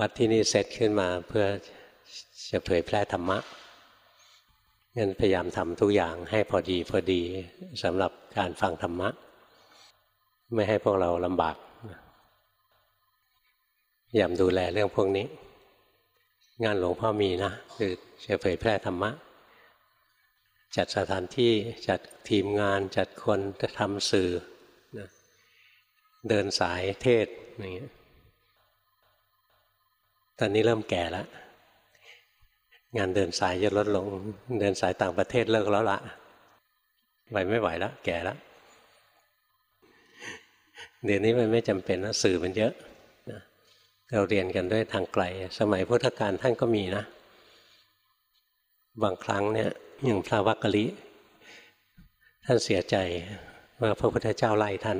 วัดที่นี่เซตขึ้นมาเพื่อจะเผยแพร่ธรรมะงั้นพยายามทำทุกอย่างให้พอดีพอดีสำหรับการฟังธรรมะ ไม่ให้พวกเราลำบากพยายามดูแลเรื่องพวกนี้ งานหลวงพ่อมีนะคือจะเผยแพร่ธรรมะ จัดสถานที่จัดทีมงานจัดคนจะทำสื่อนะเดินสายเทศอย่างเงี้ย ตอนนี้เริ่มแก่แล้วงานเดินสายจะลดลง เดินสายต่างประเทศเลิกแล้วละไหวไม่ไหวแล้วแก่แล้วเดี๋ยวนี้มันไม่จำเป็นนะสื่อมันเยอะเราเรียนกันด้วยทางไกล สมัยพุทธกาลท่านก็มีนะ บางครั้งเนี่ยอย่างพระวักกะลิ ท่านเสียใจว่าพระพุทธเจ้าไล่ท่าน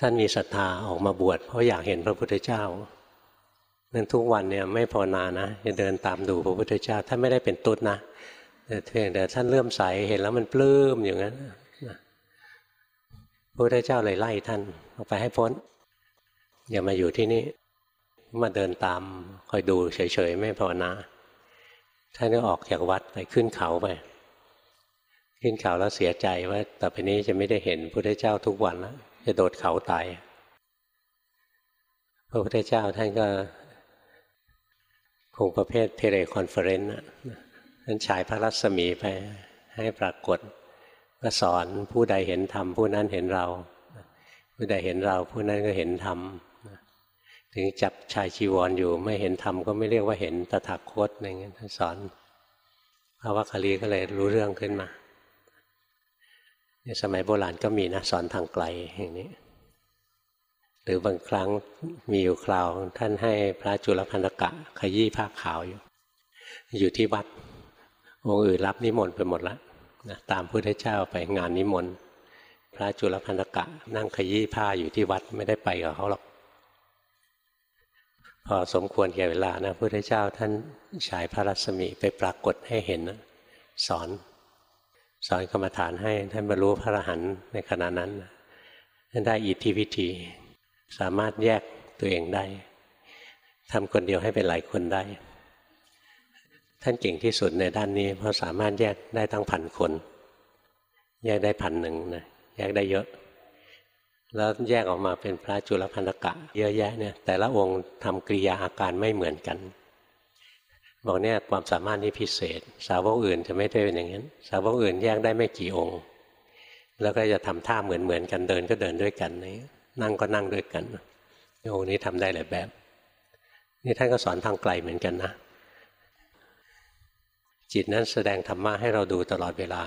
ท่านมีศรัทธาออกมาบวชเพราะอยากเห็นพระพุทธเจ้า นั้นทุกวันเนี่ยไม่พอนานะจะเดินตามดูพระพุทธเจ้าท่านไม่ได้เป็นตุ๊ดนะแต่เพียงแต่ท่านเลื่อมใสเห็นแล้วมันปลื้มอย่างนั้นพระพุทธเจ้าเลยไล่ท่านออกไปให้พ้น อย่ามาอยู่ที่นี่มาเดินตามคอยดูเฉยๆไม่ภาวนาท่านก็ออกจากวัดไปขึ้นเขาไป ขึ้นเขาแล้วเสียใจว่าต่อไปนี้จะไม่ได้เห็นพระพุทธเจ้าทุกวันแล้วจะโดดเขาตายพระพุทธเจ้าท่านก็ คงประเภท teleconference ท่านฉายพระรัศมีไปให้ปรากฏก็สอนผู้ใดเห็นธรรมผู้นั้นเห็นเรา ผู้ใดเห็นเราผู้นั้นก็เห็นธรรมถึงจับชายชีวรออยู่ ไม่เห็นธรรมก็ไม่เรียกว่าเห็นตถาคตอะไรเงี้ยท่านสอนพระวัคคลีก็เลยรู้เรื่องขึ้นมาในสมัยโบราณก็มีนะสอนทางไกลอย่างนี้ หรือบางครั้งมีอยู่คราว ท่านให้พระจุลพันธกะ ขยี้ผ้าขาวอยู่ อยู่ที่วัดองค์อื่นรับนิมนต์ไปหมดแล้วนะตามพุทธเจ้าไปงานนิมนต์พระจุลพันธกะ นั่งขยี้ผ้าอยู่ที่วัดไม่ได้ไปกับเขาหรอกพอสมควรแก่เวลานะพระพุทธเจ้าท่านฉายพระรัศมีไปปรากฏให้เห็นนะสอน สอนกรรมฐานให้ท่านบรรลุพระอรหันต์ในขณะนั้นท่านได้อิทธิวิธี สามารถแยกตัวเองได้ทำคนเดียวให้เป็นหลายคนได้ ท่านเก่งที่สุดในด้านนี้ เพราะสามารถแยกได้ตั้งพันคน แยกได้พันหนึ่งนะแยกได้เยอะ แล้วแยกออกมาเป็นพระจุลพันธกะ เยอะแยะเนี่ย แต่ละองค์ทำกริยาอาการไม่เหมือนกันบอกเนี่ยความสามารถนี้พิเศษ สาวกอื่นจะไม่ได้เป็นอย่างนั้น สาวกอื่นแยกได้ไม่กี่องค์ แล้วก็จะทำท่าเหมือนเหมือนกันเดินก็เดินด้วยกันนี่ นั่งก็นั่งด้วยกันองค์นี้ทำได้หลายแบบ นี่ท่านก็สอนทางไกลเหมือนกันนะ จิตนั้นแสดงธรรมะให้เราดูตลอดเวลา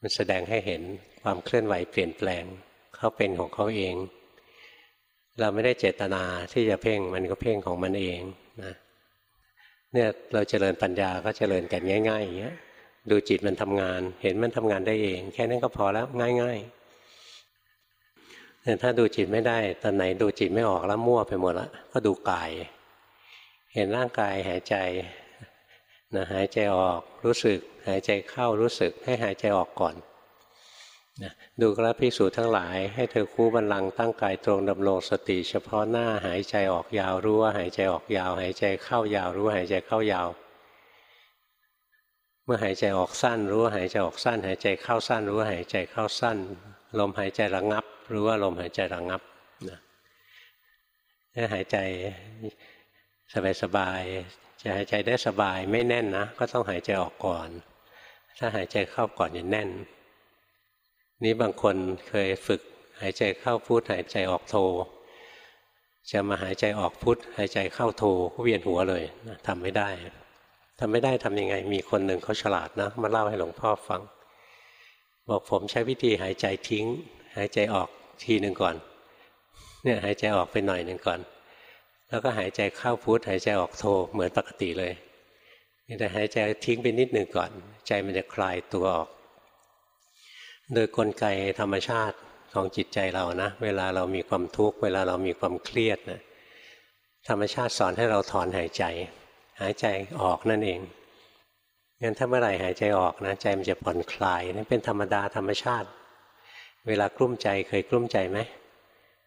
มันแสดงให้เห็นความเคลื่อนไหวเปลี่ยนแปลงเขาเป็นของเขาเอง เราไม่ได้เจตนาที่จะเพ่งมันก็เพ่งของมันเองนะเนี่ยเราเจริญปัญญาก็เจริญกันง่ายๆอย่างเงี้ยดูจิตมันทำงาน เห็นมันทำงานได้เอง แค่นั้นก็พอแล้วง่ายๆ แต่ถ้าดูจิตไม่ได้ตอนไหนดูจิตไม่ออกแล้วมั่วไปหมดละก็ดูกาย เห็นร่างกายหายใจนะหายใจออกรู้สึก หายใจเข้ารู้สึกให้หายใจออกก่อนนะดูกระพิสูจทั้งหลาย ให้เธอคู่บันลังตั้งกายตรงดำรงสติ เฉพาะหน้าหายใจออกยาวรู้ว่าหายใจออกยาว หายใจเข้ายาวรู้หายใจเข้ายาว เมื่อหายใจออกสั้นรู้ว่าหายใจออกสั้น หายใจเข้าสั้นรู้ว่าหายใจเข้าสั้น ลมหายใจระงับ รู้ว่าลมหายใจระงับนะถ้าหายใจสบายๆจะหายใจได้สบายไม่แน่นนะ ก็ต้องหายใจออกก่อน ถ้าหายใจเข้าก่อนจะแน่น นี้บางคนเคยฝึกหายใจเข้าพุทหายใจออกโท จะมาหายใจออกพุทหายใจเข้าโทก็เวียนหัวเลยนะทำไม่ได้ทำไม่ได้ทำยังไง มีคนหนึ่งเขาฉลาดนะ มาเล่าให้หลวงพ่อฟัง บอกผมใช้วิธีหายใจทิ้ง หายใจออกทีหนึ่งก่อน เนี่ยหายใจออกไปหน่อยหนึ่งก่อน แล้วก็หายใจเข้าพุทหายใจออกโทเหมือนปกติเลยแต่หายใจทิ้งไปนิดหนึ่งก่อน ใจมันจะคลายตัวออก โดยกลไกธรรมชาติของจิตใจเรานะ เวลาเรามีความทุกข์เวลาเรามีความเครียดนะธรรมชาติสอนให้เราถอนหายใจ หายใจออกนั่นเองงั้นถ้าเมื่อไหร่หายใจออกนะใจมันจะผ่อนคลายนั่เป็นธรรมดาธรรมชาติ เวลากลุ้มใจเคยกลุ้มใจไหม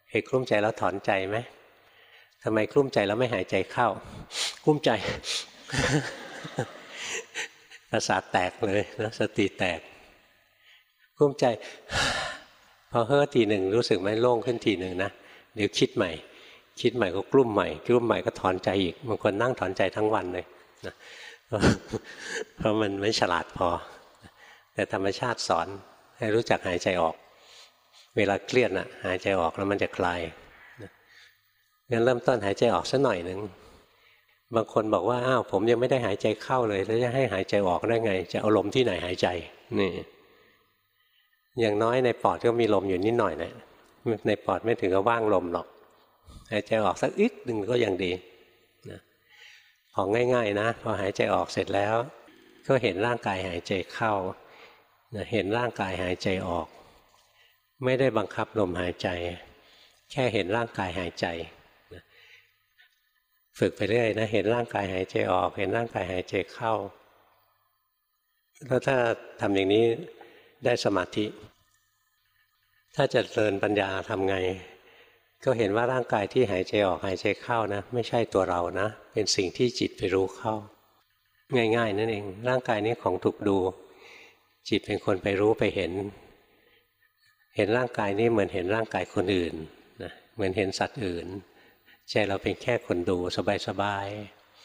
เคยกลุ้มใจแล้วถอนใจไหมทำไมกลุ้มใจแล้วไม่หายใจเข้ากลุ้มใจประสาทแตกเลยนะสติแตกกลุ้มใจ พอเฮ้อทีหนึ่งรู้สึกไหมโล่งขึ้นทีหนึ่งนะเดี๋ยวคิดใหม่ คิดใหม่ก็กลุ้มใหม่กลุ้มใหม่ก็ถอนใจอีกบางคนนั่งถอนใจทั้งวันเลยนะเพราะมันไม่ฉลาดพอ แต่ธรรมชาติสอนให้รู้จักหายใจออก เวลาเครียดนะหายใจออกแล้วมันจะคลายงั้นเริ่มต้นหายใจออกสักหน่อยหนึ่งบางคนบอกว่าอ้าวผมยังไม่ได้หายใจเข้าเลย แล้วจะให้หายใจออกได้ไง จะเอาลมที่ไหนหายใจนี่อย่างน้อยในปอดก็มีลมอยู่นิดหน่อยนะในปอดไม่ถึงกับว่างลมหรอกหายใจออกสักอึดหนึ่งก็ยังดีนะของง่าย ๆ นะพอหายใจออกเสร็จแล้ว ก็เห็นร่างกายหายใจเข้านะเห็นร่างกายหายใจออก ไม่ได้บังคับลมหายใจ แค่เห็นร่างกายหายใจฝึกไปเรื่อยนะเห็นร่างกายหายใจออก เห็นร่างกายหายใจเข้าแล้วถ้าทำอย่างนี้ได้สมาธิ ถ้าจะเริญปัญญาทำไง ก็เห็นว่าร่างกายที่หายใจออกหายใจเข้านะ ไม่ใช่ตัวเรานะ เป็นสิ่งที่จิตไปรู้เข้า ง่าย ๆ นั่นเอง ร่างกายนี้ของถูกดู จิตเป็นคนไปรู้ไปเห็น เห็นร่างกายนี้เหมือนเห็นร่างกายคนอื่นนะเหมือนเห็นสัตว์อื่น ใจเราเป็นแค่คนดูสบาย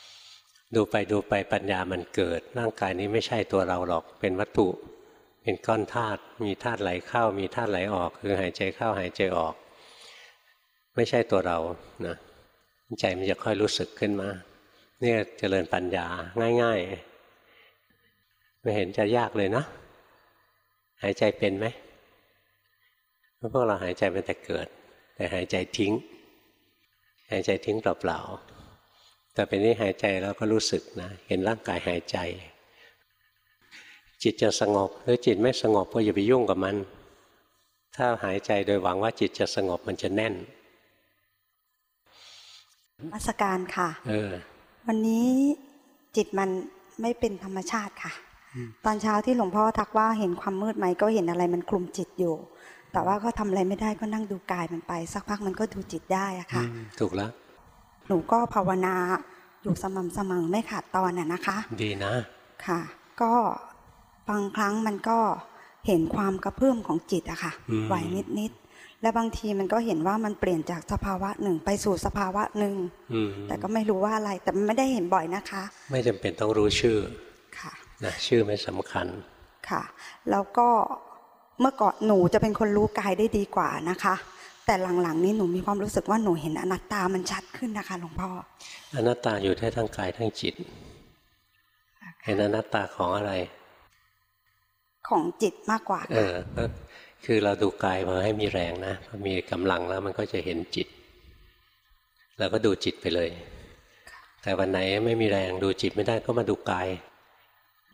ๆดูไปดูไปปัญญามันเกิด ร่างกายนี้ไม่ใช่ตัวเราหรอกเป็นวัตถุ เป็นก้อนธาตุมีธาตุไหลเข้า มีธาตุไหลออก คือหายใจเข้าหายใจออก ไม่ใช่ตัวเรานะใจมันจะค่อยรู้สึกขึ้นมา เนี่ยเจริญปัญญาง่าย ๆ ไม่เห็นจะยากเลยนะหายใจเป็นไหม พวกเราหายใจเป็นแต่เกิด แต่หายใจทิ้ง หายใจทิ้งเปล่าๆแต่เป็นนี้หายใจแล้วก็รู้สึกนะเห็นร่างกายหายใจ จิตจะสงบหรือจิตไม่สงบก็อย่าไปยุ่งกับมัน ถ้าหายใจโดยหวังว่าจิตจะสงบมันจะแน่นมาสการค่ะเออวันนี้จิตมันไม่เป็นธรรมชาติค่ะ ตอนเช้าที่หลวงพ่อทักว่าเห็นความมืดไหมก็เห็นอะไรมันคลุมจิตอยู่ แต่ว่าก็ทำอะไรไม่ได้ก็นั่งดูกายมันไป สักพักมันก็ดูจิตได้อะค่ะ ถูกแล้ว หนูก็ภาวนาอยู่สม่ำเสมอไม่ขาดตอนน่ะนะคะ ดีนะ ค่ะ ก็บางครั้งมันก็เห็นความกระเพื่อมของจิตอะค่ะอืมไหวนิดๆและบางทีมันก็เห็นว่ามันเปลี่ยนจากสภาวะหนึ่งไปสู่สภาวะหนึ่งอืมแต่ก็ไม่รู้ว่าอะไรแต่มันไม่ได้เห็นบ่อยนะคะ ไม่จำเป็นต้องรู้ชื่อค่ะนะชื่อไม่สำคัญค่ะ แล้วก็ เมื่อก่อนหนูจะเป็นคนรู้กายได้ดีกว่านะคะ แต่หลังๆนี้หนูมีความรู้สึกว่าหนูเห็นอนัตตามันชัดขึ้นนะคะหลวงพ่ออนัตตาอยู่ได้ทั้งกายทั้งจิต เห็นอนัตตาของอะไร ของจิตมากกว่าเอค่ะอก็คือเราดูกายพอให้มีแรงนะพอมีกำลังแล้วมันก็จะเห็นจิตเราก็ดูจิตไปเลย แต่วันไหนไม่มีแรงดูจิตไม่ได้ก็มาดูกาย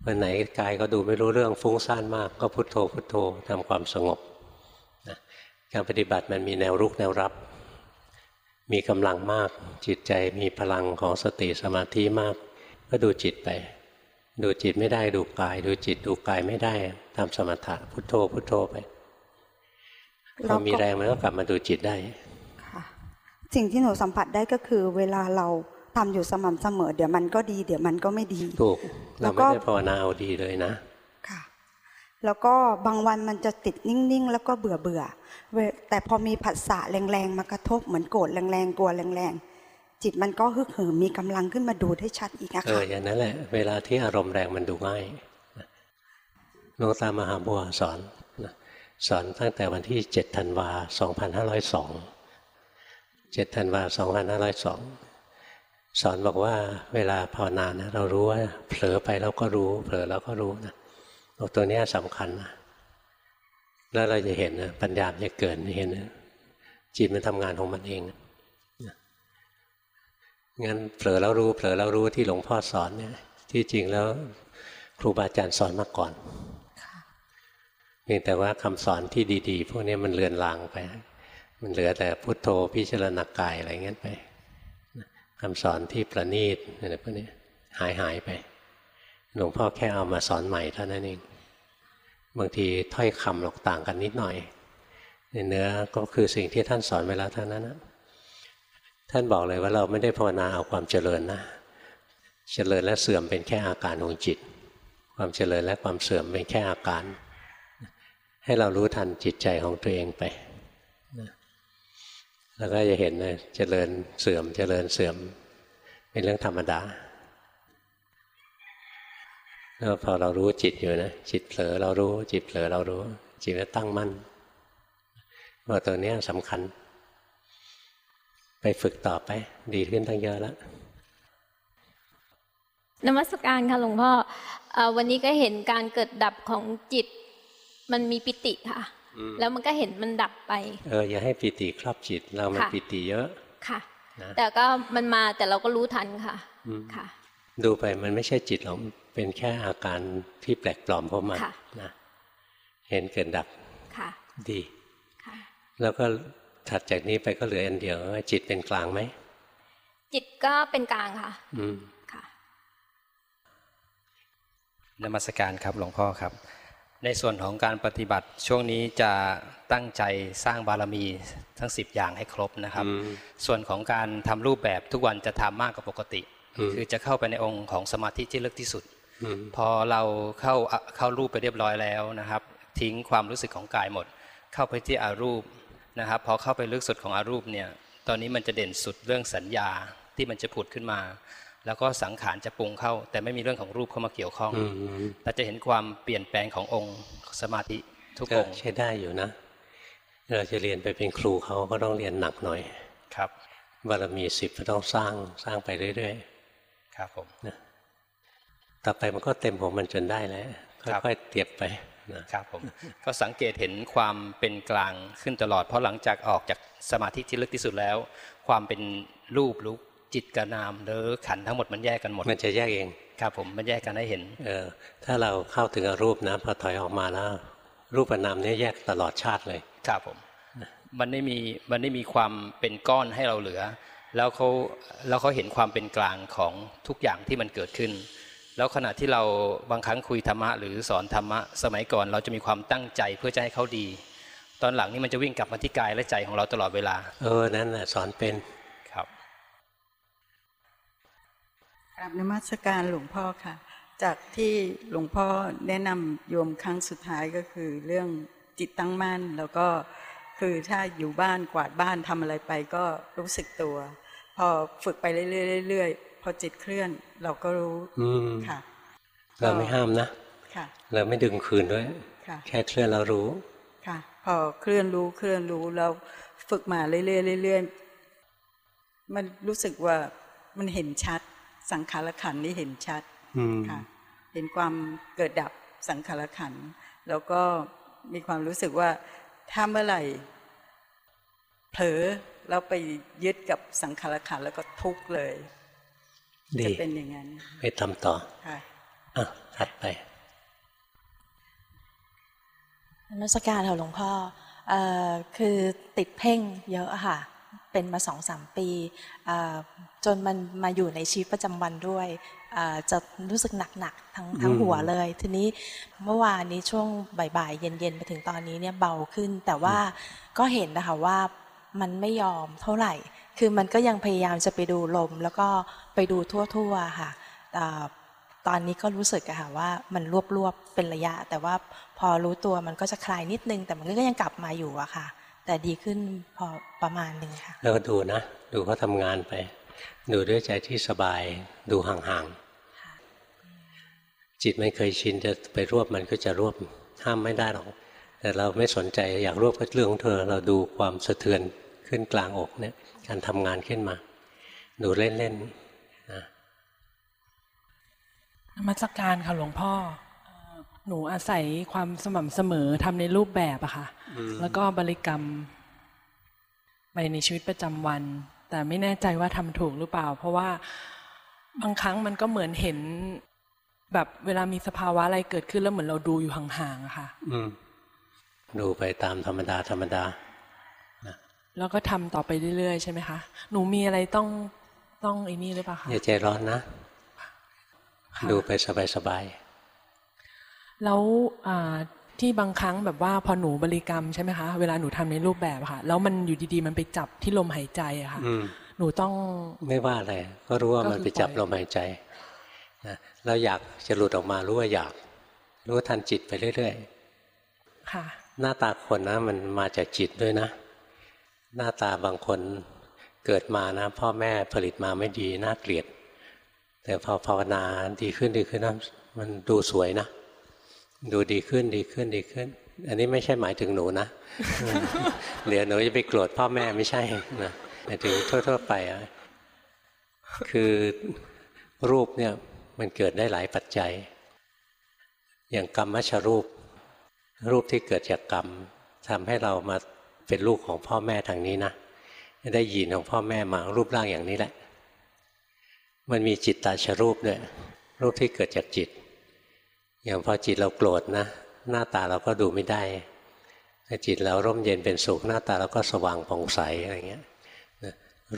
วันไหนกายก็ดูไม่รู้เรื่องฟุ้งซ่านมาก ก็พุโทโธพุโทโธทำความสงบนะการปฏิบัติมันมีแนวรุกแนวรับ มีกำลังมาก จิตใจมีพลังของสติสมาธิมาก ก็ดูจิตไป ดูจิตไม่ได้ดูกาย ดูจิตดูกายไม่ได้ทำสมถะพุโทโธพุโทโธไปพแล้อวมีก็แรงมันก็กลับมาดูจิตได้ค่ะสิ่งที่หนูสัมผัสได้ก็คือเวลาเรา ทำอยู่สม่ำเสมอ เดี๋ยวมันก็ดี เดี๋ยวมันก็ไม่ดี ถูกแล้เราวก็ไม่ได้ภาวนาเอาดีเลยนะ ค่ะ แล้วก็บางวันมันจะติดนิ่งๆ แล้วก็เบื่อเบื่อๆเวแต่พอมีผัสสะแรงๆมากระทบเหมือนโกรธแรงๆกลัวแรงๆจิตมันก็ฮึกเหิมมีกำลังขึ้นมาดูได้ชัดอีกนะเออคะอย่างนั้นแหละเวลาที่อารมณ์แรงมันดูง่ายหลวงตามหาบัวสอนนะสอนตั้งแต่วันที่7ธันวา2502 7ธันวา2502 สอนบอกว่าเวลาภาวนานะเรารู้ว่าเผลอไปแล้วก็รู้ เผลอแล้วก็รู้นะบอกตัวเนี้ยสำคัญนะแล้วเราจะเห็นนะปัญญามันจะเกิดเห็นนะจิตมันทำงานของมันเองงั้นเผลอแล้วรู้เผลอแล้วรู้ที่หลวงพ่อสอนเนี่ยที่จริงแล้วครูบาอาจารย์สอนมาก่อนเพียงแต่ว่าคำสอนที่ดี ๆ พวกนี้มันเลือนลางไป มันเหลือแต่พุทโธพิจารณากายอะไรเงี้ยไป คำสอนที่ประณีตอะไรพวกนี้หายหายไป หลวงพ่อแค่เอามาสอนใหม่เท่านั้นเอง บางทีถ้อยคำหลอกต่างกันนิดหน่อยในเนื้อก็คือสิ่งที่ท่านสอนไว้แล้วเท่านั้นนะท่านบอกเลยว่าเราไม่ได้ภาวนาเอาความเจริญนะเจริญและเสื่อมเป็นแค่อาการของจิต ความเจริญและความเสื่อมเป็นแค่อาการ ให้เรารู้ทันจิตใจของตัวเองไป แล้วก็จะเห็นนะเจริญเสื่อม เจริญเสื่อม เป็นเรื่องธรรมดาแล้วพอเรารู้จิตอยู่นะจิตเผลอเรารู้ จิตเผลอเรารู้ จิตก็ตั้งมั่นว่าตัวเนี้ยสำคัญ ไปฝึกต่อไป ดีขึ้นตั้งเยอะแล้วนมัสการค่ะหลวงพ่ออวันนี้ก็เห็นการเกิดดับของจิต มันมีปิติค่ะ แล้วมันก็เห็นมันดับไป เอออย่าให้ปิติครอบจิต เรามันค่ะปิติเยอะค่ะนะแต่ก็มันมาแต่เราก็รู้ทันค่ะอืมค่ะ ดูไปมันไม่ใช่จิตหรอกเป็นแค่อาการที่แปลกปลอมเข้ามาค่ะนะเห็นเกิดดับค่ะ ดีค่ะ แล้วก็ถัดจากนี้ไปก็เหลืออันเดียวว่าจิตเป็นกลางไหมจิตก็เป็นกลางค่ะ อืมค่ะนมัสการครับหลวงพ่อครับ ในส่วนของการปฏิบัติช่วงนี้จะตั้งใจสร้างบารมีทั้ง 10 อย่างให้ครบนะครับอืมส่วนของการทำรูปแบบทุกวันจะทำมากกว่าปกติอืมคือจะเข้าไปในองค์ของสมาธิที่ลึกที่สุดอืมพอเราเข้าเข้ารูปไปเรียบร้อยแล้วนะครับ ทิ้งความรู้สึกของกายหมด เข้าไปที่อารูปนะครับพอเข้าไปลึกสุดของอารูปเนี่ยตอนนี้มันจะเด่นสุดเรื่องสัญญาที่มันจะผุดขึ้นมา แล้วก็สังขารจะปรุงเข้า แต่ไม่มีเรื่องของรูปเข้ามาเกี่ยวข้องอืมเราจะเห็นความเปลี่ยนแปลงขององค์สมาธิทุกก็องค์ใช้ได้อยู่นะ เราจะเรียนไปเป็นครูเขาก็ต้องเรียนหนักหน่อยครับบารมีสิบก็ต้องสร้างสร้างไปเรื่อยครับผมๆต่อไปมันก็เต็มของมันจนได้แล้วครับค่อยๆเตียบไปนะครับผมก็สังเกตเห็นความเป็นกลางขึ้นตลอด เพราะหลังจากออกจากสมาธิที่ลึกที่สุดแล้ว ความเป็นรูปรูป จิตกับนามหรือขันธ์ทั้งหมดมันแยกกันหมด มันจะแยกเองครับผมมันแยกกันให้เห็น เออ ถ้าเราเข้าถึงอรูปนะพอถอยออกมาแล้ว รูปกับนามเนี่ยแยกตลอดชาติเลย ครับผมมันไม่มีมันไม่มีความเป็นก้อนให้เราเหลือ แล้วเขาแล้วเขาเห็นความเป็นกลางของทุกอย่างที่มันเกิดขึ้น แล้วขณะที่เราบางครั้งคุยธรรมะหรือสอนธรรมะสมัยก่อน เราจะมีความตั้งใจเพื่อจะให้เขาดี ตอนหลังนี่มันจะวิ่งกลับมาที่กายและใจของเราตลอดเวลา เออนั่นแหละสอนเป็น กราบนมัสการหลวงพ่อค่ะ จากที่หลวงพ่อแนะนำโยมครั้งสุดท้ายก็คือเรื่องจิตตั้งมั่น แล้วก็คือถ้าอยู่บ้านกวาดบ้านทำอะไรไปก็รู้สึกตัว พอฝึกไปเรื่อยๆเรื่อยๆพอจิตเคลื่อนเราก็รู้อืมค่ะ เราไม่ห้ามนะค่ะ เราไม่ดึงคืนด้วยค่ะแค่เคลื่อนเรารู้ค่ะ พอเคลื่อนรู้เคลื่อนรู้แล้วฝึกมาเรื่อยๆเรื่อยๆมันรู้สึกว่ามันเห็นชัด สังขารขันธ์นี่เห็นชัดอืมค่ะเห็นความเกิดดับสังขารขันธ์แล้วก็มีความรู้สึกว่าถ้าเมื่อไหร่เผลอแล้วไปยึดกับสังขารขันธ์แล้วก็ทุกข์เลยดีจะเป็นอย่างนั้นไปทำต่อค่ะอะถัดไปนมัสการค่ะหลวงพ่อเอ่อคือติดเพ่งเยอะอะค่ะ เป็นมาสองสามปีเอ่อจนมันมาอยู่ในชีวิตประจำวันด้วยเอ่อจะรู้สึกหนักๆทั้งทั้งอืมหัวเลย ทีนี้เมื่อวานนี้ช่วงบ่ายๆ เย็นๆไปถึงตอนนี้เนี่ยเบาขึ้น แต่ว่าก็เห็นนะคะว่ามันไม่ยอมเท่าไหร่ คือมันก็ยังพยายามจะไปดูลม แล้วก็ไปดูทั่วๆค่ะเอ่อตอนนี้ก็รู้สึกอะค่ะว่ามันรวบๆเป็นระยะ แต่ว่าพอรู้ตัวมันก็จะคลายนิดนึง แต่มันก็ยังกลับมาอยู่อะค่ะ แต่ดีขึ้นพอประมาณหนึ่งค่ะแล้วก็ดูนะ ดูเขาทำงานไป ดูด้วยใจที่สบาย ดูห่างๆจิตไม่เคยชินจะไปรวบมันก็จะรวบห้ามไม่ได้หรอกแต่เราไม่สนใจอยากรวบก็เรื่องของเธอ เราดูความสะเทือนขึ้นกลางอกเนี่ย การทำงานขึ้นมา ดูเล่นๆนะนมัสการค่ะหลวงพ่อเอ่อ หนูอาศัยความสม่ำเสมอทำในรูปแบบอะค่ะ แล้วก็บริกรรมไปในชีวิตประจำวัน แต่ไม่แน่ใจว่าทำถูกหรือเปล่า เพราะว่าบางครั้งมันก็เหมือนเห็น แบบเวลามีสภาวะอะไรเกิดขึ้นแล้วเหมือนเราดูอยู่ห่างๆอะค่ะอืมดูไปตามธรรมดาธรรมดาแล้วก็ทำต่อไปเรื่อยๆใช่ไหมคะ หนูมีอะไรต้องต้องไอ้นี่หรือเปล่าคะอย่าใจร้อนนะค่ะดูไปสบาย แล้วอ่าที่บางครั้งแบบว่าพอหนูบริกรรมใช่ไหมคะ เวลาหนูทำในรูปแบบอะค่ะ แล้วมันอยู่ดีๆ มันไปจับที่ลมหายใจอะค่ะๆอืมหหนูต้องไม่ว่าอะไรก็รู้ว่าก็คือมันไปจับปล่อยลมหายใจนะแล้วอยากจะหลุดออกมารู้ว่าอยาก รู้ทันจิตไปเรื่อยค่ะๆหน้าตาคนนะมันมาจากจิตด้วยนะ หน้าตาบางคนเกิดมานะ พ่อแม่ผลิตมาไม่ดีน่าเกลียด แต่พอภาวนาดีขึ้นดีขึ้นนะมันดูสวยนะ ดูดีขึ้นดีขึ้นดีขึ้น อันนี้ไม่ใช่หมายถึงหนูนะเดี๋ยวหนูจะไปโกรธพ่อแม่ไม่ใช่นะหมายถึงทั่วๆไปอะคือรูปเนี่ยมันเกิดได้หลายปัจจัย อย่างกรรมชรูป รูปที่เกิดจากกรรมทำให้เรามาเป็นลูกของพ่อแม่ทางนี้นะได้ยีนของพ่อแม่มารูปร่างอย่างนี้แหละ มันมีจิตตาชรูปด้วยรูปที่เกิดจากจิต อย่างพอจิตเราโกรธนะ หน้าตาเราก็ดูไม่ได้ถ้าจิตเราร่มเย็นเป็นสุขหน้าตาเราก็สว่างผ่องใสอะไรเงี้ย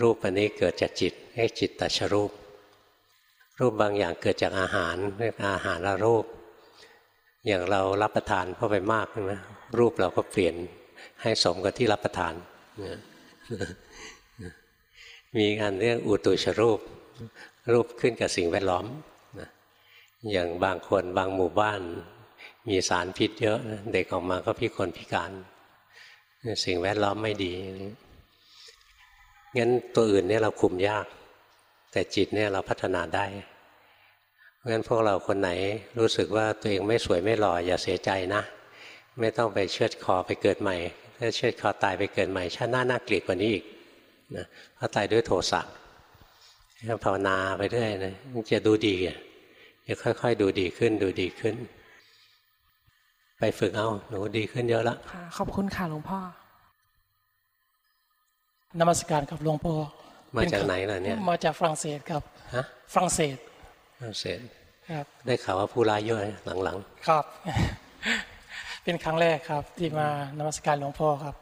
รูปอันนี้เกิดจากจิตให้จิตตชรูป รูปบางอย่างเกิดจากอาหารเรียกอาหารละรูป อย่างเรารับประทานเข้าไปมากใช่ไหมรูปเราก็เปลี่ยนให้สมกับที่รับประทานมีอันเรียกอุตุชรูป รูปขึ้นกับสิ่งแวดล้อม อย่างบางคนบางหมู่บ้าน มีสารพิษเยอะ เด็กออกมาก็พิกลพิการ สิ่งแวดล้อมไม่ดีงั้นตัวอื่นเนี่ยเราคุมยาก แต่จิตเนี่ยเราพัฒนาได้เพราะฉะนั้นพวกเราคนไหนรู้สึกว่าตัวเองไม่สวยไม่หล่ออย่าเสียใจนะ ไม่ต้องไปเชือดคอไปเกิดใหม่ถ้าเชือดคอตายไปเกิดใหม่ชาติหน้าน่าเกลียดกว่านี้อีกนะเพราะตายด้วยโทสะภาวนาไปเรื่อยนะมันจะดูดีอะ จะค่อย ๆ ดูดีขึ้นดูดีขึ้น ไปฝึกเอาหนูดีขึ้นเยอะละค่ะขอบคุณค่ะหลวงพ่อนมัสการกับหลวงพ่อมาจากไหนล่ะเนี่ย มาจากฝรั่งเศสครับฮะฝรั่งเศสเสร็จครับ ได้ข่าวว่าผู้ร้ายเยอะหลังครับ เป็นครั้งแรกครับ ที่มานมัสการหลวงพ่อครับ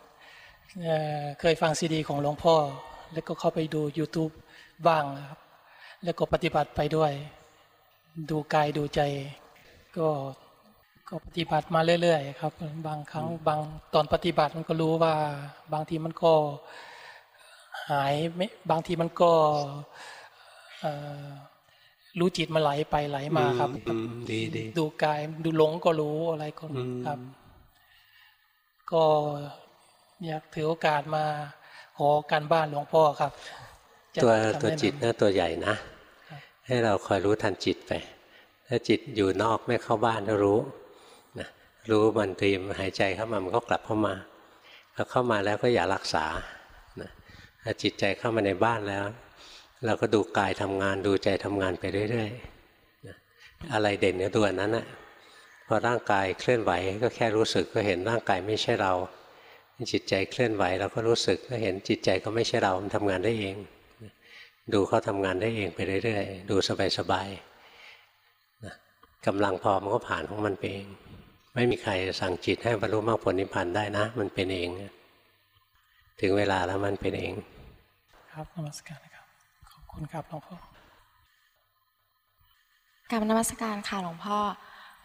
เอ่อเคยฟังซีดี ของหลวงพ่อ แล้วก็เข้าไปดู YouTube บ้างครับ แล้วก็ปฏิบัติไปด้วย ดูกายดูใจ ก็ก็ปฏิบัติมาเรื่อยๆครับ บางครั้งบางตอนปฏิบัติมันก็รู้ว่า บางทีมันก็หายไม่บางทีมันก็เอ่อรู้จิตมันไหลไปไหลๆมาครับอืมดีดีดูกายดูหลงก็รู้อะไรก็อืมครับ ก็อยากถือโอกาสมาขอการบ้านหลวงพ่อครับจะตัวทำตัวได้ไหมจิตนะตัวใหญ่นะ ให้เราคอยรู้ทันจิตไป ถ้าจิตอยู่นอกไม่เข้าบ้านก็รู้นะรู้มันตรีมหายใจเข้ามามันก็กลับเข้ามาพอเข้ามาแล้วก็อย่ารักษานะถ้าจิตใจเข้ามาในบ้านแล้ว เราก็ดูกายทำงานดูใจทำงานไปเรื่อยๆนะอะไรเด่นก็ดูอันนั้นนะพอร่างกายเคลื่อนไหวก็แค่รู้สึกก็เห็นร่างกายไม่ใช่เราจิตใจเคลื่อนไหวเราก็รู้สึกก็เห็นจิตใจก็ไม่ใช่เรามันทำงานได้เอง ดูเขาทำงานได้เองไปเรื่อยๆ ดูสบายๆนะกำลังพอมันก็ผ่านของมันไปเอง ไม่มีใครสั่งจิตให้บรรลุมรรคผลนิพพานได้นะ มันเป็นเอง ถึงเวลาแล้วมันเป็นเอง ครับนมัสการนะครับ ขอบคุณครับหลวงพ่อกรรมนมัสการค่ะหลวงพ่อ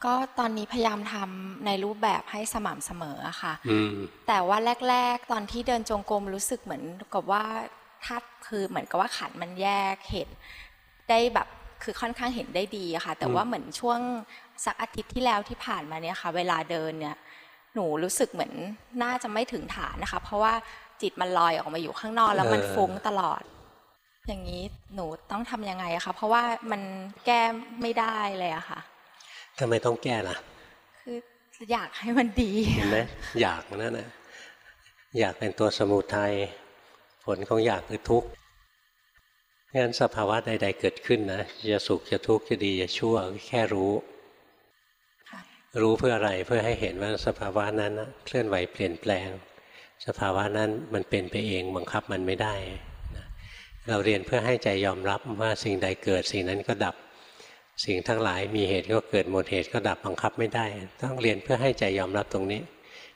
ก็ตอนนี้พยายามทำในรูปแบบให้สม่ำเสมออะค่ะอืมแต่ว่าแรก ๆ ตอนที่เดินจงกรมรู้สึกเหมือนกับว่า ถ้าคือเหมือนกับว่าขันมันแยกเห็นได้แบบคือค่อนข้างเห็นได้ดีอะค่ะ แต่ว่าเหมือนช่วงสักอาทิตย์ที่แล้วที่ผ่านมาเนี่ยค่ะ เวลาเดินเนี่ยหนูรู้สึกเหมือนน่าจะไม่ถึงฐานนะคะ เพราะว่าจิตมันลอยออกมาอยู่ข้างนอกแล้วมันเออฟุ้งตลอด อย่างนี้หนูต้องทำยังไงอะคะเพราะว่ามันแก้ไม่ได้เลยอะค่ะทำไมต้องแก้ล่ะ คืออยากให้มันดีเห็นไหมอยากนั่นนะอยากเป็นตัวสมุทัย ผลของอยากคือทุกข์งั้นสภาวะใด ๆ เกิดขึ้นนะจะสุขจะทุกข์จะดีจะชั่วแค่รู้ค่ะรู้เพื่ออะไรเพื่อให้เห็นว่าสภาวะนั้นนะเคลื่อนไหวเปลี่ยนแปลง สภาวะนั้นมันเป็นไปเองบังคับมันไม่ได้นะเราเรียนเพื่อให้ใจยอมรับว่าสิ่งใดเกิดสิ่งนั้นก็ดับ สิ่งทั้งหลายมีเหตุก็เกิดหมดเหตุก็ดับบังคับไม่ได้ ต้องเรียนเพื่อให้ใจยอมรับตรงนี้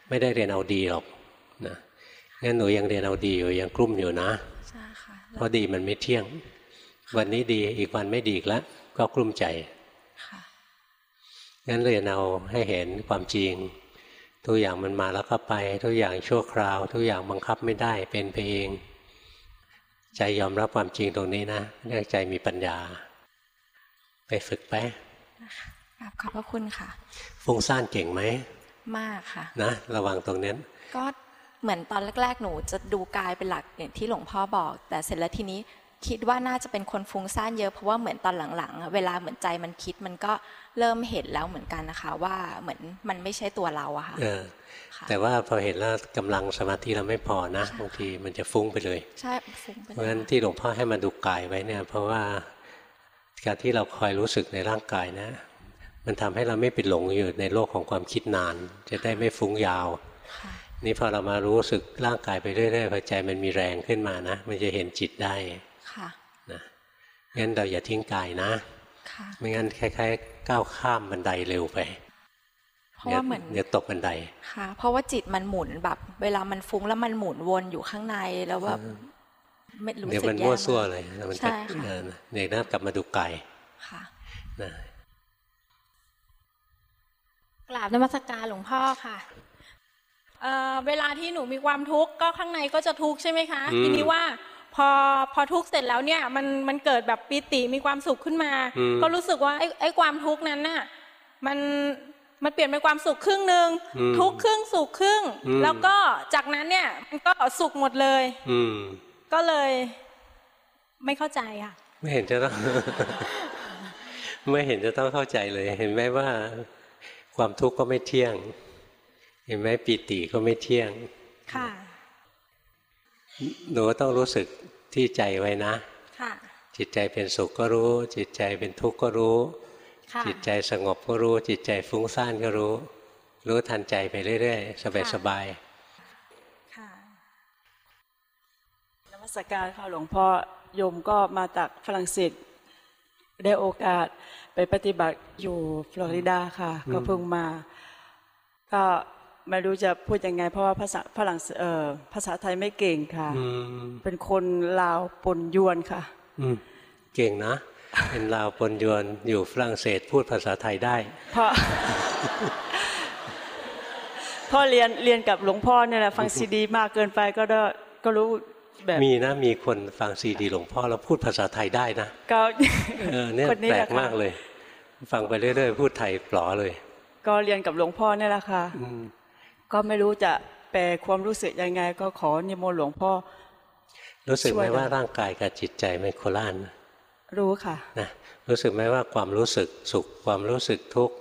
ไม่ได้เรียนเอาดีหรอกนะ งั้นหนูยังเรียนเอาดีอยู่ยังกลุ้มอยู่นะใช่ค่ะเพราะดีมันไม่เที่ยง วันนี้ดีอีกวันไม่ดีอีกแล้วก็กลุ้มใจค่ะงั้นเรียนเอาให้เห็นความจริง ทุกอย่างมันมาแล้วก็ไป ทุกอย่างชั่วคราว ทุกอย่างบังคับไม่ได้เป็นไปเอง ใจยอมรับความจริงตรงนี้นะเรียกใจมีปัญญา ไปฝึกไปครับขอบพระคุณค่ะฟุ้งซ่านเก่งไหมมากค่ะ นะ ระวังตรงนั้นก็ เหมือนตอนแรก ๆ หนูจะดูกายเป็นหลักอย่างที่หลวงพ่อบอก แต่เสร็จแล้วทีนี้คิดว่าน่าจะเป็นคนฟุ้งซ่านเยอะเพราะว่าเหมือนตอนหลังๆอะเวลาเหมือนใจมันคิดมันก็เริ่มเห็นแล้วเหมือนกันนะคะ ว่าเหมือนมันไม่ใช่ตัวเราอะค่ะเออค่ะแต่ว่าพอเห็นแล้วกำลังสมาธิเราไม่พอนะบางทีมันจะฟุ้งไปเลยใช่ฟุ้งไปเพราะฉะนั้นที่หลวงพ่อให้มาดูกายไว้เนี่ยเพราะว่าการที่เราคอยรู้สึกในร่างกายนะ มันทำให้เราไม่ไปหลงอยู่ในโลกของความคิดนาน จะได้ไม่ฟุ้งยาวค่ะ นี่พอเรามารู้สึกร่างกายไปเรื่อยๆพอใจมันมีแรงขึ้นมานะ มันจะเห็นจิตได้ค่ะนะงั้นเราอย่าทิ้งกายนะค่ะไม่งั้นคล้ายๆก้าวข้ามบันไดเร็วไป เพราะว่าเหมือนเดี๋ยวตกบันไดค่ะ เพราะว่าจิตมันหมุนแบบ เวลามันฟุ้งแล้วมันหมุนวนอยู่ข้างในแล้วว่าไม่รู้สึกเดี๋ยวมันแย่มั่วซั่วากเลยแล้วมันใช่จะค่ะเออเดี๋ยวน่ากลับมาดูกายค่ะนะกราบนมัสการหลวงพ่อค่ะ เอ่อเวลาที่หนูมีความทุกข์ก็ข้างในก็จะทุกข์ใช่ไหมคะอืมทีนี้ว่าพอพอทุกข์เสร็จแล้วเนี่ยมันมันเกิดแบบปีติมีความสุขขึ้นมาอืมก็รู้สึกว่าไอ้ไอ้ความทุกข์นั้นน่ะมันมันเปลี่ยนเป็นความสุขครึ่งหนึ่งอืมทุกข์ครึ่งสุขครึ่งอืมแล้วก็จากนั้นเนี่ยมันก็สุขหมดเลยอืมก็เลย ไม่เข้าใจค่ะ ไม่เห็นจะต้อง ไม่เห็นจะต้องเข้าใจเลย เห็นไหมว่า ความทุกข์ก็ไม่เที่ยง เห็นไหมปีติก็ไม่เที่ยง ค่ะ หนูต้องรู้สึกที่ใจไว้นะ ค่ะ จิตใจเป็นสุขก็รู้ จิตใจเป็นทุกข์ก็รู้ค่ะจิตใจสงบก็รู้ จิตใจฟุ้งซ่านก็รู้ รู้ทันใจไปเรื่อยๆสบายค่ะนมัสการค่ะหลวงพ่อโยมก็มาจากฝรั่งเศสได้โอกาสไปปฏิบัติอยู่ฟลอริดาค่ะอืมก็เพิ่งมา ก็ ไม่รู้จะพูดยังไง เพราะว่าภาษาฝรั่งเศสเอ่อภาษาไทยไม่เก่งค่ะๆอืมเป็นคนลาวปนยวนค่ะอืมเก่งนะ เป็นลาวปนยวนอยู่ฝรั่งเศสพูดภาษาไทยได้เพราะพ่อเรียนเรียนกับหลวงพ่อเนี่ยแหละฟังซีดี มากเกินไปก็ได้ก็รู้แบบมีนะมีคนฟังซีดี หลวงพ่อแล้วพูดภาษาไทยได้นะก็เออเนี่ยคนนี้แปลแหกละค่ะมากเลย ฟังไปเรื่อยๆ พูดไทยปลอเลย ก็เรียนกับหลวงพ่อเนี่ยแหละค่ะอืม ก็ไม่รู้จะแปลความรู้สึกยังไง ก็ขอนิมนต์หลวงพ่อ รู้สึกไหมช่วยได้ว่าร่างกายกับจิตใจเป็นโคล่านนะรู้ค่ะนะรู้สึกไหมว่าความรู้สึกสุขความรู้สึกทุกข์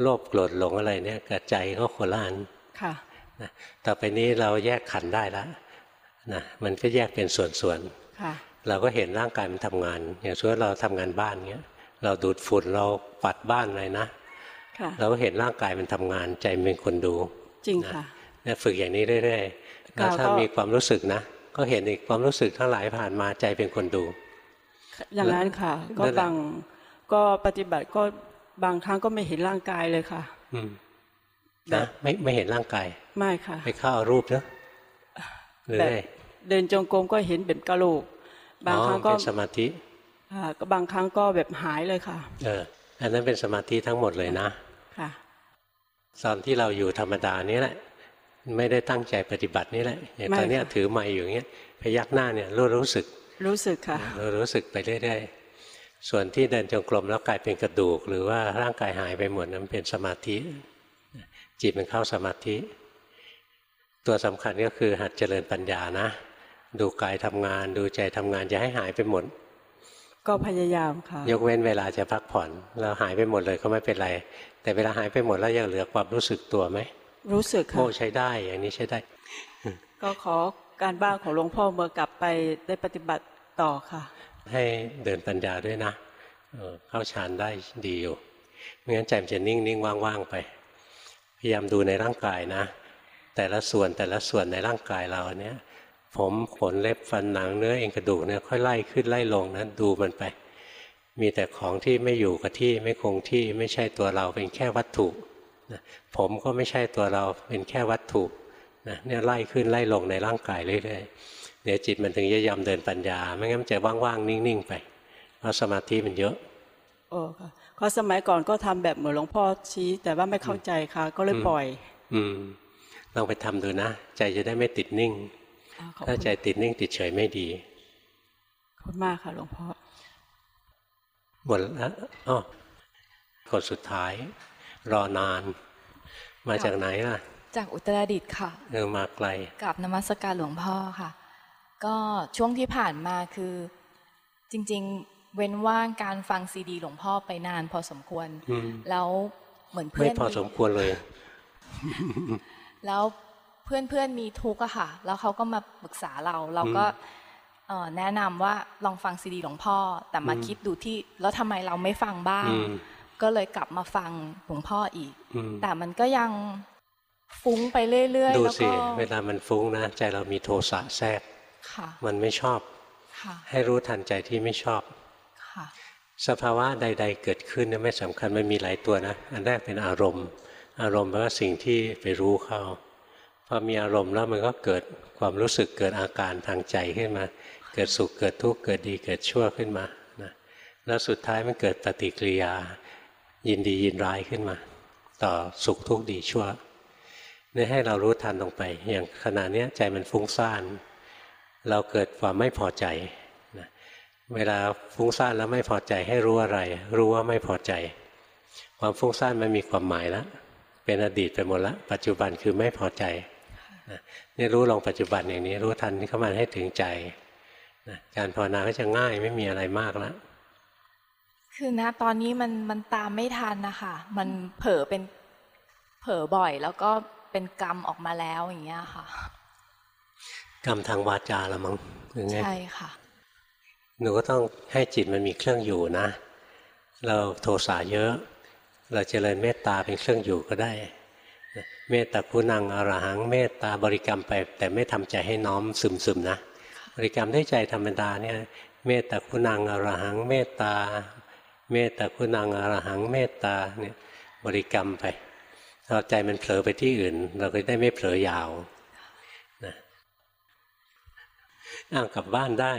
โลภโกรธหลงอะไรเนี่ยกับใจก็โคล่านค่ะนะต่อไปนี้เราแยกขันธ์ได้แล้วนะมันก็แยกเป็นส่วนค่ะๆเราก็เห็นร่างกายมันทำงาน อย่างเช่นเราทำงานบ้านเงี้ยเราดูดฝุ่นเราปัดบ้านอะไรนะค่ะเราก็เห็นร่างกายมันทำงานใจมันเป็นคนดู จริงค่ะเนี่ยฝึกอย่างนี้เรื่อยๆแล้วถ้าก็มีความรู้สึกนะ ก็เห็นอีกความรู้สึกทั้งหลายผ่านมาใจเป็นคนดู อย่างนั้นค่ะ ก็นั่นแหละบางก็ปฏิบัติก็บางครั้งก็ไม่เห็นร่างกายเลยค่ะ อืมนะไม่ไม่เห็นร่างกาย ไม่ค่ะ ไปเข้าเอารูปเนอะหรือแบบไงเดินจงกรมก็เห็นเป็นกะโหลก บางครั้งก็เป็นสมาธิอ่าก็บางครั้งก็แบบหายเลยค่ะ เอออันนั้นเป็นสมาธิทั้งหมดเลยนะค่ะ ตอนที่เราอยู่ธรรมดานี้แหละ ไม่ได้ตั้งใจปฏิบัตินี่แหละอย่างตอนเนี้ยไม่ค่ะถือไม้อยู่อย่างเงี้ยพยักหน้าเนี่ยรู้รู้สึก รู้สึกค่ะเรารู้สึกไปเรื่อยๆส่วนที่เดินจงกรมแล้วกลายเป็นกระดูก หรือว่าร่างกายหายไปหมดนั้นเป็นสมาธิจิตมันเข้าสมาธิ ตัวสำคัญก็คือหัดเจริญปัญญานะ ดูกายทำงานดูใจทำงานจะให้หายไปหมด ก็พยายามค่ะ ยกเว้นเวลาจะพักผ่อนเราหายไปหมดเลยก็ไม่เป็นไร แต่เวลาหายไปหมดแล้วยังเหลือความรู้สึกตัวไหมรู้สึกโอ้ค่ะใช้ได้อย่างนี้ใช้ได้ ก็ขอการบ้านของหลวงพ่อเมื่อกลับไปได้ปฏิบัติต่อค่ะ ให้เดินปัญญาด้วยนะเออเข้าฌานได้ดีอยู่ไม่งั้นใจมันจะนิ่งนิ่งว่างๆไป พยายามดูในร่างกายนะ แต่ละส่วนแต่ละส่วนในร่างกายเราเนี้ย ผมขนเล็บฟันหนังเนื้อเอ็นกระดูกเนี่ยค่อยไล่ขึ้นไล่ลงนะดูมันไป มีแต่ของที่ไม่อยู่กับที่ไม่คงที่ไม่ใช่ตัวเราเป็นแค่วัตถุนะผมก็ไม่ใช่ตัวเราเป็นแค่วัตถุนะเนี่ยไล่ขึ้นไล่ลงในร่างกายเรื่อยๆเดี๋ยวจิตมันถึงจะยอมเดินปัญญา ไม่งั้นมันจะว่างๆนิ่งๆไปเพราะสมาธิมันเยอะโอ้ค่ะก็สมัยก่อนก็ทำแบบเหมือนหลวงพ่อชี้ แต่ว่าไม่เข้าใจค่ะ ก็เลยอืมปล่อย อืมลองไปทำดูนะ ใจจะได้ไม่ติดนิ่งอ่าขอบ ถ้าคุณใจติดนิ่งติดเฉยไม่ดีคุณมากค่ะหลวงพ่อหมดแล้วอ๋อกดสุดท้าย รอนาน มาจากไหนล่ะ จากอุตรดิตถ์ค่ะเออมาไกลกับนมัสการหลวงพ่อค่ะ ก็ช่วงที่ผ่านมาคือ จริง ๆ เว้นว่างการฟังซีดี หลวงพ่อไปนานพอสมควรอืมแล้วเหมือนเพื่ไม่อนพอสมควรเลย แล้ว เพื่อนเพื่อนๆมีทุกข์อะค่ะ แล้วเขาก็มาปรึกษาเรา เราก็เอ่อแนะนำว่าลองฟังซีดีหลวงพ่อ แต่มาอืมคิดดูที่แล้วทำไมเราไม่ฟังบ้างอืมก็เลยกลับมาฟังหลวงพ่ออีกอืมแต่มันก็ยังฟุ้งไปเรื่อยๆดูแล้วสิก็เวลามันฟุ้งนะใจเรามีโทสะแทรกค่ะมันไม่ชอบค่ะให้รู้ทันใจที่ไม่ชอบค่ะสภาวะใด ๆ เกิดขึ้นเนี่ยไม่สำคัญมันมีหลายตัวนะ อันแรกเป็นอารมณ์ อารมณ์แปลว่าสิ่งที่ไปรู้เข้า พอมีอารมณ์แล้วมันก็เกิดความรู้สึกเกิดอาการทางใจขึ้นมา เกิดสุขเกิดทุกข์เกิดดีเกิดชั่วขึ้นมานะแล้วสุดท้ายมันเกิดปฏิกิริยา ยินดียินร้ายขึ้นมา ต่อสุขทุกข์ดีชั่วนี่ให้เรารู้ทันลงไป อย่างขณะนี้ใจมันฟุ้งซ่าน เราเกิดความไม่พอใจนะเวลาฟุ้งซ่านแล้วไม่พอใจให้รู้อะไร รู้ว่าไม่พอใจ ความฟุ้งซ่านมันมีความหมายแล้วเป็นอดีตไปหมดแล้วปัจจุบันคือไม่พอใจ นะนี่รู้ลงปัจจุบันอย่างนี้ รู้ทันเข้ามาให้ถึงใจนะการภาวนาก็จะง่ายไม่มีอะไรมากแล้วคือนะตอนนี้มันมันตามไม่ทันนะคะมันเผลอเป็นเผลอบ่อย แล้วก็เป็นกรรมออกมาแล้วอย่างเงี้ยค่ะ กรรมทางวาจาละมั้งหรือไงใช่ค่ะหนูก็ต้องให้จิตมันมีเครื่องอยู่นะ เราโทสะเยอะ เราเจริญเมตตาเป็นเครื่องอยู่ก็ได้นะ เมตตาคุณังอรหังเมตตาบริกรรมไป แต่ไม่ทำใจให้น้อมซึมๆนะบริกรรมด้วยใจธรรมดาเนี่ยเมตตาคุณังอรหังเมตตา เมตตาคุณังอรหังเมตตาเนี่ยบริกรรมไปพอใจมันเผลอไปที่อื่น เราก็ได้ไม่เผลอยาวนะอ้าวกลับบ้านได้